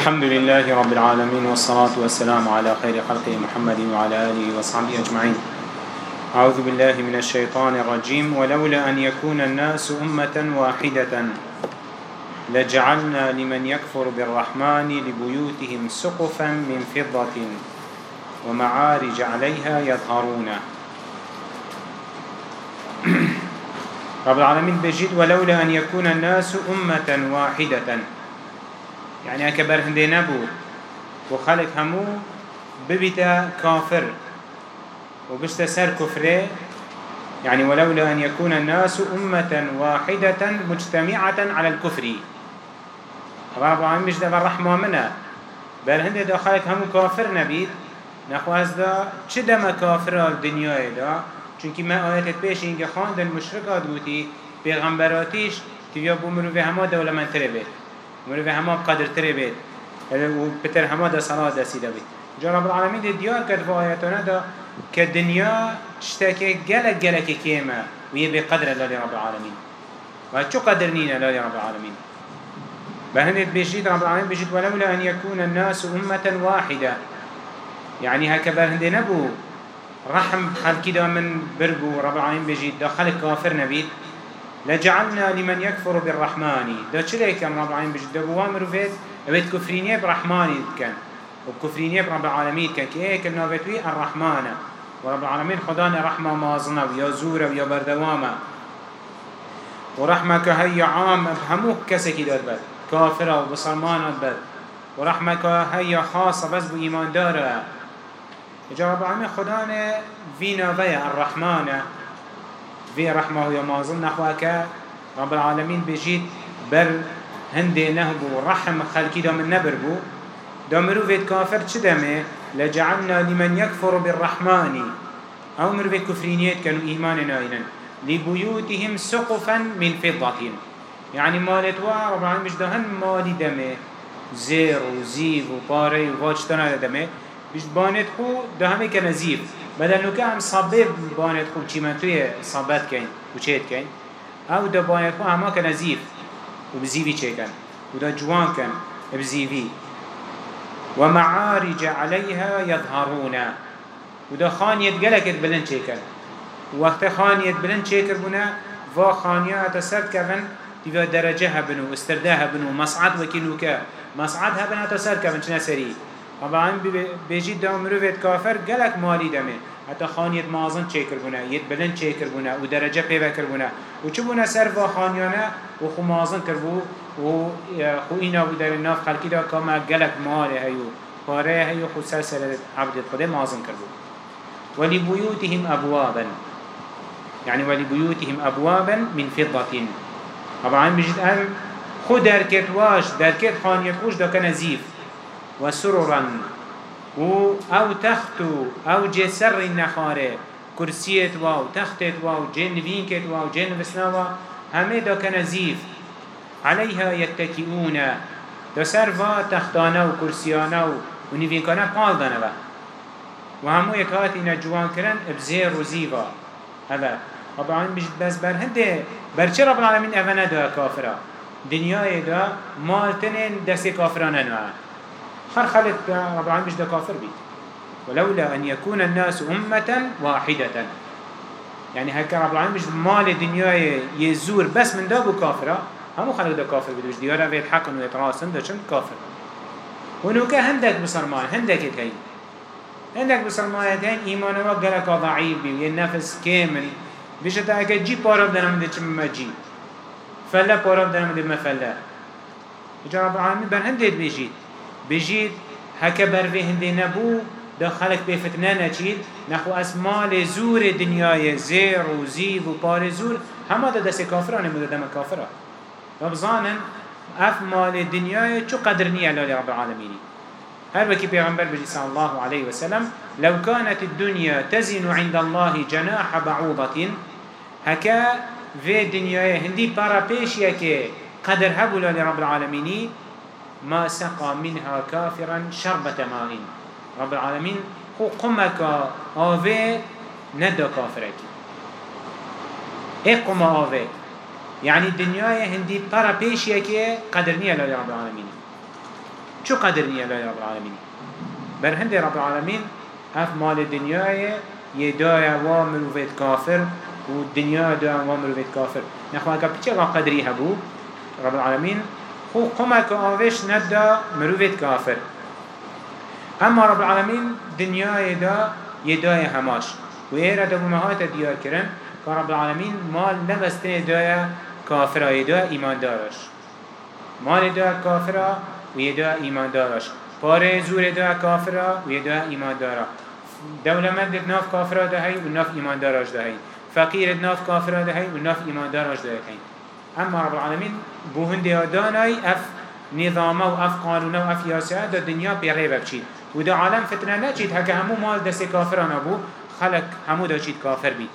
الحمد لله رب العالمين والصلاة والسلام على خير خلقه محمد وعلى آله وصحبه أجمعين. أعوذ بالله من الشيطان الرجيم. ولولا أن يكون الناس أمة واحدة لجعلنا لمن يكفر بالرحمن لبيوتهم سقفا من فضة ومعارج عليها يظهرون. رب العالمين بجد ولولا أن يكون الناس أمة واحدة يعني أكبر هندي نبو وخلق همو ببتا كافر وبشت سر كفره يعني ولولا أن يكون الناس أمة واحدة مجتمعة على الكفر. رب العالمين بجد الرحمة منا بل هندي دا خلق همو كافر نبيد نخواست دا چه دم كافر الدنيا دا؟ چونكي ما آيات پیش اینگه خواندن مشرکات گوتی پیغمبراتیش تیویا بو مروفه همه دولمنتره بید. مروفه همه قدر تره بید و بتر همه دا صلاة دا سیده بید جا رب العالمین دی دیار کرد و آیاتانه دا که دنیا تشتاكي گلک گلک کیمه و یه بقدر لالی رب العالمین. و چو قدر نینه لالی رب العالمين بهندت بيجيد رب العالمين بيجيد ولولا أن يكون الناس أمة واحدة. يعني هكذا هندي نبو. رحم خلقي دا من بربو رب العالمين بيجيد دا خلق كافر نبيد لجعلنا لمن يكفر بالرحمن. دا چلي كان رب العالمين بيجيد دا بوامر فيت اويت كفرينيه برحماني كان وكفرينيه برب العالمين كان كي إيه كنا الرحمن ورب العالمين خدانا رحمة مازنا ويا زورة ويا بردوامة ورحمك هي عام بهموك كسكي داد بد كافرة وبصرمان بد ورحمك هي خاصة بس بإيمان داره جواب عمي خدانا فينا فيا الرحمن في رحمه يا مازل نحوك رب العالمين بجيت بر هندي نهبو رحم خلقي دا من نبربو دا مروفيت كافر چدمه لجعلنا لمن يكفر بالرحمن. أو مروفيت كفرينيات كانوا إيمان ناينا لبيوتهم سقفا من فضة. يعني مالت وا رب العالمين مش دهن مالي دمه؟ زير وزيف وباري وواجتنا دمه. بيش بانت خو ده همه که نزیف بدل که هم صبه بانت خو چی من توی صبت کن و چید کن أو ده بانت خو همه که نزیف و بزیوی چه کن و ده جوان کن بزیوی و معارج عليها يظهرون و ده خانیت گلکت بلند چه کن وقت خانیت بلند چه کربونه و خانیات سرد کردن تیوه درجه هبنو استرده هبنو مصعد وكيلو كا مصعد هبنا تسر كفن چنا سري طبعا بيجي دا مروفيت كافر قالك مالي دمه حتى خانيت مازن چه کربونه يد بلند چه کربونه و درجه پیوه کربونه و چه بونه سر و خانيانه و خو مازن کربو و خو اینا بو در ناف دا کاما قالك ماله هيو پاره هيو خو سر سر عبد خده مازن کربو ولبيوتهم أبوابا يعني ولبيوتهم أبوابا من فضة طبعا بيجي أم خود دركت واش دركت خانيت خوش دا كنزيف وسررا. و أو تختو أو جسر النخاره كرسيت واو تختت واو جن فينكت واو جن بسناوا همه دا كنزيف عليها يتكئون دا سر وا تختانا و كرسيانا و نفينكانا قال دانا و همو يكات أنا جوان كرن ابزير و زيفا هذا طبعا بجد بس بر هنده بر چه رب العالمين اونا دا كافرا دنيا دا مالتنين دست كافران خر خلت رب العالمين ده كافر بيت ولولا أن يكون الناس أمة واحدة. يعني هكا رب العالمين مش مال الدنيا يزور بس من دابو كافرة همو خلق ده كافر بيت مش ديارة بيت حقا ويتراسن ده كافر ونوكا هندك بسرمان هندك يتهي هندك بسرمان يتهي إيمان وقلك ضعيف بي والنفس كامل بيشتا هكا جي بارب دانا من ده چم ما جي فلا بارب دانا من ما فلا رب العالمين بان هندك بيجيت بجید هکه بروی هنده نبو دا خلق به فتنه نچید نخو اسمال زور دنیای زیر و زیب و پار زور. همه دا دست کافرانه مده دم کافره ببزانن اف مال دنیای چو قدر نیه لالی رب العالمینی. هر وكي پیغمبر بجي صلى الله عليه وسلم لو كانت الدنيا تزن عند الله جناح بعوضة هكا في الدنيا هندي بارا بيش يكي قدر هبو لرب العالمين ما سقى منها كافرا شربة ماء. رب العالمين هو قمك آوه ندى كافرك إيه قم آوه. يعني الدنيا هندي برا بيش يكي قدرنية لله رب العالمين شو قدر نية لا رب العالمين بر هند رب العالمين اف مال الدنيا يدايا ومروفيت كافر والدنيا دا ومروفيت كافر نخواه كبتش قدري هبو رب العالمين خو قمك آوش ندا مروفيت كافر اما رب العالمين دنيا دا يدايا هماش. وإيرا دبو مهات ديار كرن كرب العالمين مال نبستن دايا كافر يدا إيمان دارش مال دا كافر ويدا إيمان دارش پاره زور دا کافر و دا ایمان دارا دولمند ناف کافر ده هی و ناف ایمان داراش ده هی فقیر ناف کافر ده هی و ناف ایمان داراش ده هی اما رب العالمین بو هندی دانای اف نظام و اف قانون و اف یاسه دا دنیا بیغیبه بچید و دا عالم فتنه نچید هکه همو مال دست کافران بو خلق همو دا چید کافر بید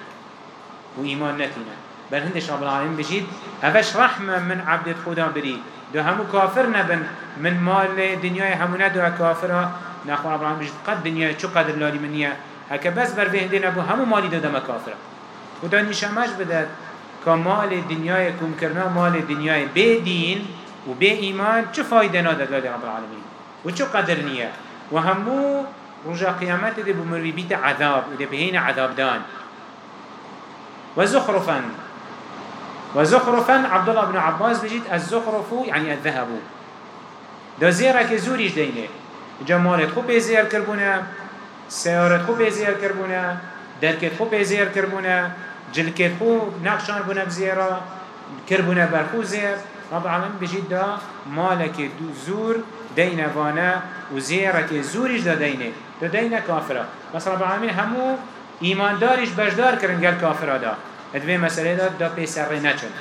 و ایمان نتینه بل هندش رب العالمين بجید اوش رحمه من عبد خدا برید دو همو كافر نبن من مال دنياي همو ندو كافرة نخوة رب العالمين بجد قد دنياي چو قدر لالي منيا هكا بس بر به هندين ابو همو مالي دو دم كافرة و دا نشامش بدد كمال دنياي كم کرنا مال دنياي بي دين و بي ايمان چو فايدة نادد لالي رب العالمين و چو قدر نيا و همو رجا قيامت دي بمروي بيت عذاب دي بهين عذاب دان. وزخرفا وزخرفا عبد الله بن عباس بجيت الزخرف يعني الذهب ده زيرك زوريش دينه جمالت خو بيزير كربونا سيارت خو بيزير كربونا دركت خو بيزير كربونا جلكت خو نقشان بنا بزيرا كربونا برخو زير. رب العالمين بجيت ده مالك زور دينه وأنا وزيرك زوريش ده دينه. ده دينه كافرة بس رب العالمين همو إيمان دارش بجدار كرن قال كافرة ده ادوه مسألة دا دا بيسر نچن.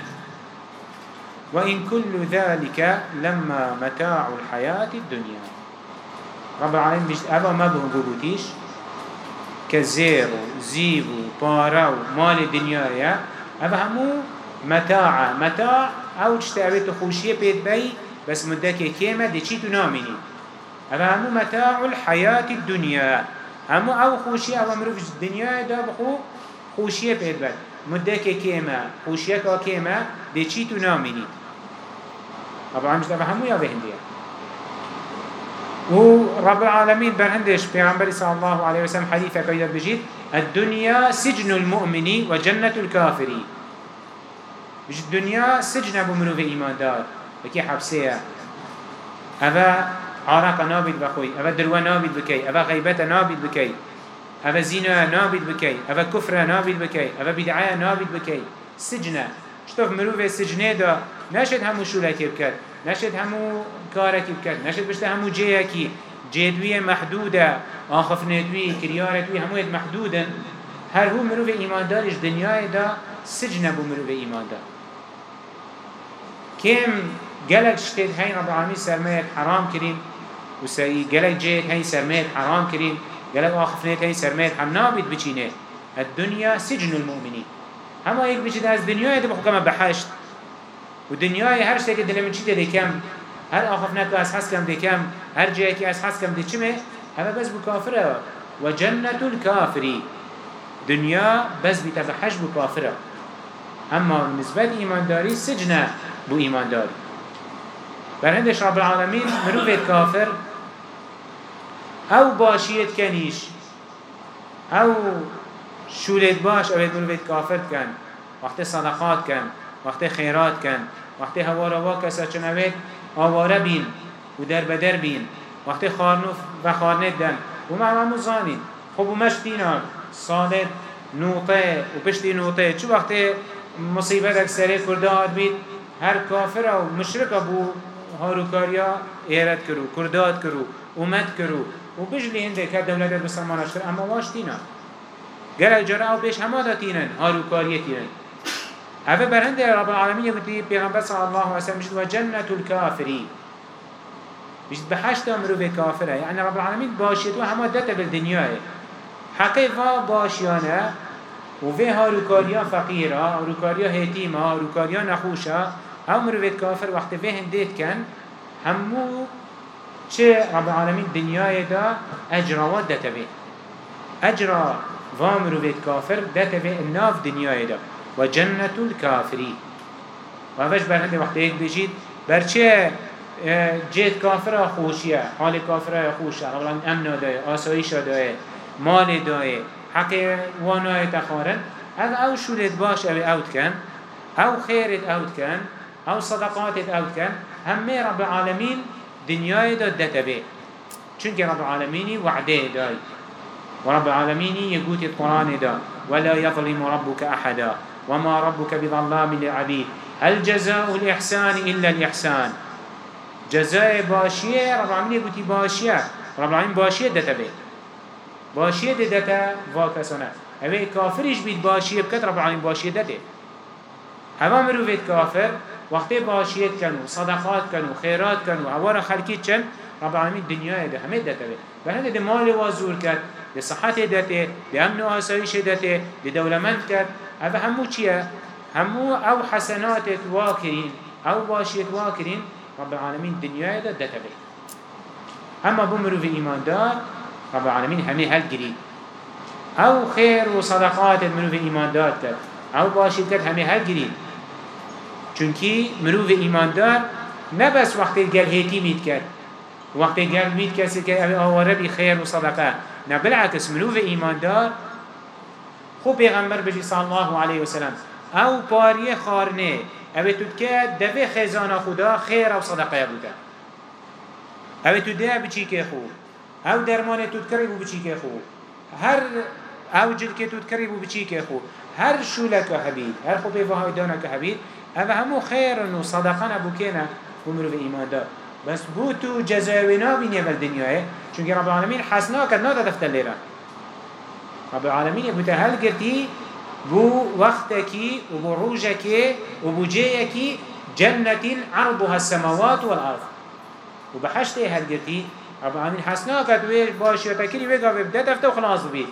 وإن كل ذلك لما متاع الحياة الدنيا رب العالمين بيجد أبا ما بهم ببوتيش كزير زيب بارو مال الدنيا يا أبا همو متاع. متاع أو تشتعبت خوشية بيت بي بس مدك كيمة دي چيتو ناميني أبا همو متاع الحياة الدنيا همو أو خوشية أو مروف الدنيا دا بخو خوشية بيت بي مدك كيما خوشيك كيما دي چي تو ناميني رب العالمين مش همو يا بهندية و رب العالمين برهندش پیغمبر صلى الله عليه وسلم حديثة كيدا بجيد الدنيا سجن المؤمن وجنة الكافر. بجد الدنيا سجن أبو منو في إيمان دار. بكي حبسية. أبا عراق نابد بخوي. أبا دروى نابد بكي. أبا غيبة نابد بكي. أبا زنا نابد بكي. أبا كفر نابد بكي. أبا بدعاء نابد بكي. سجنة. شتوف مروف سجنة دا. نشد همو شولكي بكت نشد همو كاركي بكت نشد بشت همو جيكي جيدوية محدودة آخفنتوي كريارتوي همو يد محدودا هر هو مروف إيمان دارش دنياي دا سجنه بو مروف إيمان دا كم قلق شتيد هاي رب العالمين سرمية حرام كريم وسي قلق جيد هاي سرمية حرام كريم قالك آخفنيت هاي سرميت هم نابد بچينه الدنيا سجن المؤمنين هما هيك بچيد از دنيا يدبخو كما بحشت ودنيا هر شتك دل من چيده دي كم هر آخفنك از حس كم دي كم هر جايك از حس كم دي چمه هما بس بكافرة. وجنة الكافري دنيا بس بتفحش بكافرة. أما بالنسبة إيمان داري سجنة بو إيمان داري برهندش رب العالمين مروفة كافر أو باشیت کنیش. أو شولت باش أو مروفت کافر کن. وقت صدقات کن. وقت خیرات کن. وقت هوارا وا کسا چنوید. آواره بین و در بدر بین. وقت خارنوف و خارنت دن. و ما زانین. خب و مشتینا صادت نوطه و پشتی نوطه چو وقت مصیبت اکسره کرده آد بید هر کافر و مشرک بو هاروکاریا ایرد کرو کرداد کرو اومد کرو. و بجلی هنده که دولت مسلمان اشتر اما واش تینا گره جرا او بیش همه دا تینن هاروکاریه تینن هذا برهند رب العالمين يقول پیغمبر صلى الله عليه وسلم مجد وجنة الكافرين مجد بحشت امرو في كافرة يعني رب العالمين باشيت وهما داتا بالدنيا حقيقة باشيانا وفي هاروكاريا فقيرة هاروكاريا هيتيمة هاروكاريا نخوشة امرو في كافر وقت فيهن ديت كان همو چه رب العالمين دنیای دا اجراوات داته بي اجرا وامرو بيت كافر داته بي الناف دنیای دا. و جنة الكافری و اوش برهنده وقت ایک بجید برچه جيت كافرة خوشية حال كافرة خوشة. رب العالمين أمن داية آسايش داية مال داية حق وأنا تخارن. هذا أو شولت باش أو أوت كان أو خيرت أوت كان أو صدقات أوت كان هم رب العالمين دنياي دا دتبه چونك رب العالمين وعده داي ورب العالمين يقول القرآن دا ولا يظلم ربك أحدا. وما ربك بظلام للعبيد هل جزاء الإحسان إلا الإحسان؟ جزاء باشية رب العالمين يقول باشية. رب العالمين باشية دتبه باشية دتا واكسنا هذا كافرش بيت باشية بكت رب العالمين باشية دته هوا مروفيت كافر وقت باشية كانوا صدقات كانوا خيرات كانوا اوارا خلقيت چن رب العالمين الدنيا ده همه دته بهنده ده مال وازور كت ده صحت دته ده امن و آسایش دته ده دولمند كت هذا همو چيه همو أو حسنات واكرين أو باشية واكرين رب العالمين الدنيا ده دته اما بمرو في ايمان دار رب العالمين همه هل قريب أو خير وصدقات منو في ايمان دار كد أو باشید كد همه هل قريب چونكي منو في ايمان دار نبس وقت الگل هيتي ميت كد وقت الگل ميت كسي كد أو آواره بي خير وصدقه نه بالعكس منو في ايمان دار خو پیغمبر بجي صلى الله عليه وسلم. أو پاریه خارنه. أو تو که دوه خزانه خدا خیر و صدقه بوده أو تو ده بچی که خوب أو درمان تو تکری بو بچی که خو. هر أو جل که تو تکری بو بچی که خو. هر شولک هبید هر خوبی وهای دانا که هبید أو همو خیر و صدقان ابو کنه بمرو به ایمان دار. بس بو تو جزاوی نابینی اول دنیاه چونکه رب العالمین حسنا کرد نادا دفتر لیره رب العالمین بو تهل گرتی بو وقتکی و بو روجکی و بو جیکی جنة عرضها السماوات والأرض. وبحشته هل قرتي رب العالمين حسنا كد وي باشي تكري وي قابل بدا دفته وخلاص بي.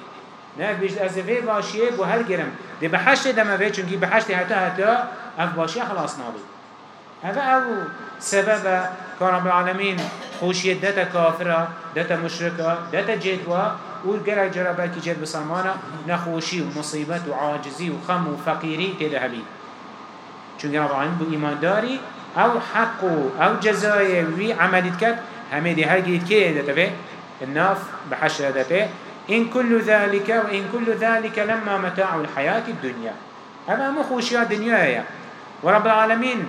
نه بيش از وي باشي بو هل گرم دي بحشت دم وي چونكي بحشت حتى حتى أف باشي خلاص نابي. هذا أو سبب كان رب العالمين خوشية داتا كافرة داتا مشركة داتا جدوى والقرع جربا كي جد بسامانا نخوشي ومصيبت وعاجزي وخم وفقيري تيدا هبي چونك رب العالمين بو إيمان داري أو حقو أو جزايا وي عملت كت همه دي هاي جيد كيه دتبه الناف بحشر دته إن كل ذلك وإن كل ذلك لما متاع الحياة الدنيا أما مو خوشيات دنيا ورب العالمين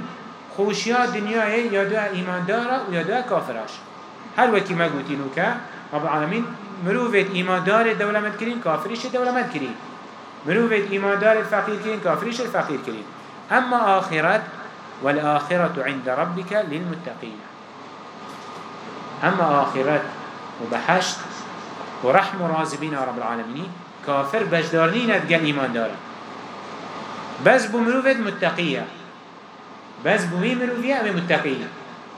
خوشيات دنيا يدا إيمان دارا ويدا كافراش هل وكي ما قلتينوك رب العالمين مروفت إيمان دار الدولة مدكرين كافريش الدولة مدكرين مروفت إيمان دار الفقير كرين كافريش الفقير كرين أما آخرت والآخرة عند ربك للمتقين أما آخرت وبحشت ورحم رازبين رب العالمين كافر بجدارنين أدقل إيمان دارا بس بمروفت متقية بس بمي مروفية أمي متقية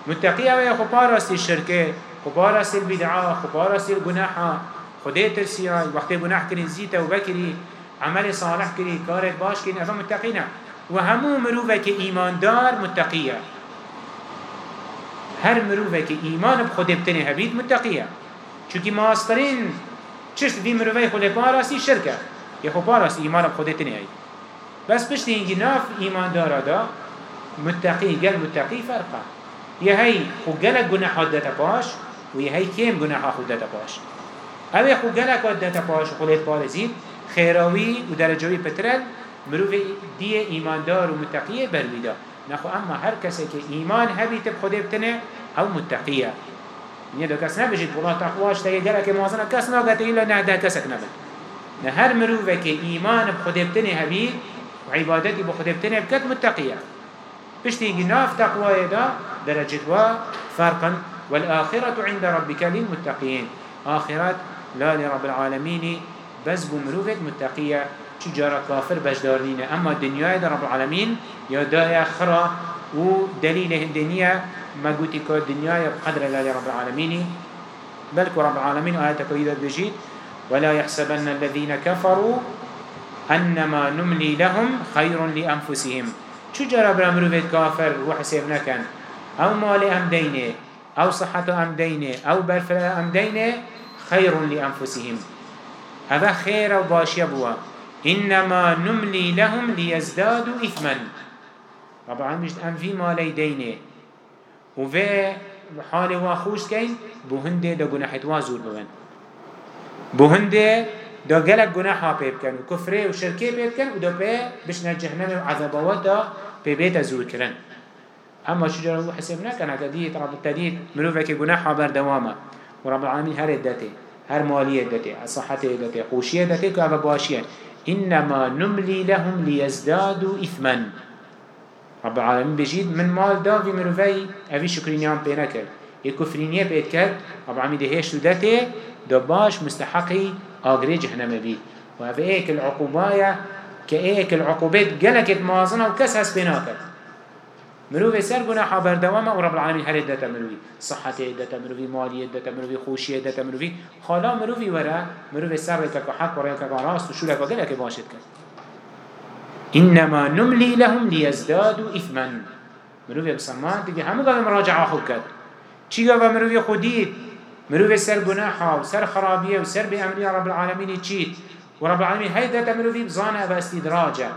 متقية ويا خبارس الشركة خبارس البدعاء خبارس الجناحة خديت السيرة وقت جناح كرين زيتا وبكري عمل صالح كري كارت باش كري أفا متقين وهمو مروفك إيمان دار متقية هر مروفه که ایمان بخود بتنه هبید متقیه. چونکه ماسترین چشت دی مروفه خود پاراسی شرکه. یه خود پاراسی ایمان بخود تنه هید بس پشت اینگی ناف ایمان دارا دا متقی گل متقی فرقه. یه هی خود گل گناحات دتا پاش و هی کم گناحات خود دتا پاش اوه خود گل کد دتا پاش خودت پارزید خیراوی و درجوی پترل مروف دی ایماندار و متقیه برویده نخو اما هر کسی که ایمان هبی تب خود بتنه أو متقیه. یه دو کس نبجید والله تقواش گره که موازنه کس ناگته ایلا نه ده کسک نبید نه هر مروفه که ایمان بخود بتنه هبی و عبادتی بخود بتنه بکت متقیه. بشتي ناف تقوى دا درجة و فرقا والآخرة عند ربك للمتقين. آخرات لا لرب العالمين بس بمروفة متقية. چجارا كافر بجدارين أما الدنيا دا رب العالمين يا دا خرا و دليل هندنية ما قلت كو الدنيا بقدر الله رب العالمين بل رب العالمين آياتك إذا بجيت ولا يحسبن الذين كفروا أنما نملي لهم خير لأنفسهم. برامرو بيت كافر وحسب نكن أو مال أم دينه أو صحة أم دينه أو برفل أم دينه خير لأنفسهم. هذا خير وباشي بوا إنما نملي لهم ليزدادوا إثما. رب العالمين أم في مالي دينه. و في حال واخوش كين بو هنده دا گناحت وازور ببن. بو هنده دا گلک گناحا پیب کن و کفره و شرکه پیب کن و دا پی بشنه جهنم و عذابوات دا پی بیت زور کرن. اما شجره هو حساب نکن اگه دید رب التدید مروفه که گناحا بردوامه و رب العالمین هر ادته هر مالی ادته صحت ادته خوشی ادته که اوه باشیه إنما نملي لهم ليزدادوا إثما رب العالمين بجيد من مال دا في مروفي أبي شكرينيان بينا كر يكفرينيه بيت كر رب العالمين دهيش دته دباش مستحقي آگری جهنم بی. و اوه ایک العقوبایا که ایک العقوبات گلکت مازنه و کس هست بنا کرد مروفي سر گناحا بردوامه و رب العالمين هر دتا مروفي صحت دتا مروفي مالي دتا مروفي خوشي دتا مروفي خالا مروفي ورا مروفي سر ركك حق ورا ركك راست وشولك وقلك باشد كر إنما نملي لهم ليزدادوا إثما. مروفي بسمان تجي همو قال مراجعة خود كد چي قال مروفي خوديت مروف سر گناحا و سر خرابیه و سر بأمرية رب العالمين چيت و رب العالمين هيدا تمروفي بزانه أو استدراجه.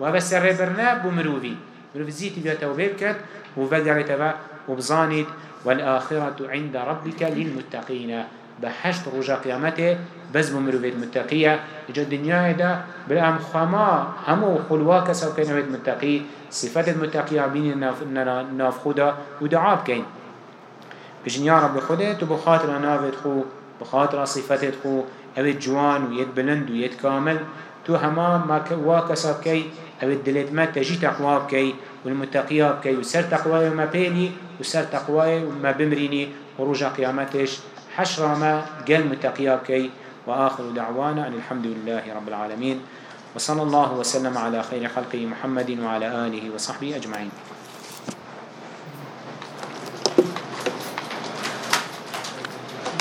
و سر برنا بمروفي مروف زيتي بيا توبه بكت و فقرت و بزانيت والآخرة عند ربك للمتقين. بحشت رجا قيامته. بس بمروفيت متقية. إجا الدنيا دا بالأم خما همو خلواك سو كينويت متقي. صفات المتقية بين ناف خدا ودعاب كين. بجن يا رب خده تو بخاطر نافت خو. بخاطر صفتت خو. اوید جوان و ید بلند و ید کامل تو هما ما واكسا كي. أو الدلت ما تجي تقوى كي والمتقيا كي وسر تقوى ما بيني وسر تقوى ما بمريني ورجع قيامتش. حشر ما قل متقيا كي وآخر دعوانا أن الحمد لله رب العالمين. وصلى الله وسلم على خير خلقه محمد وعلى آله وصحبه أجمعين.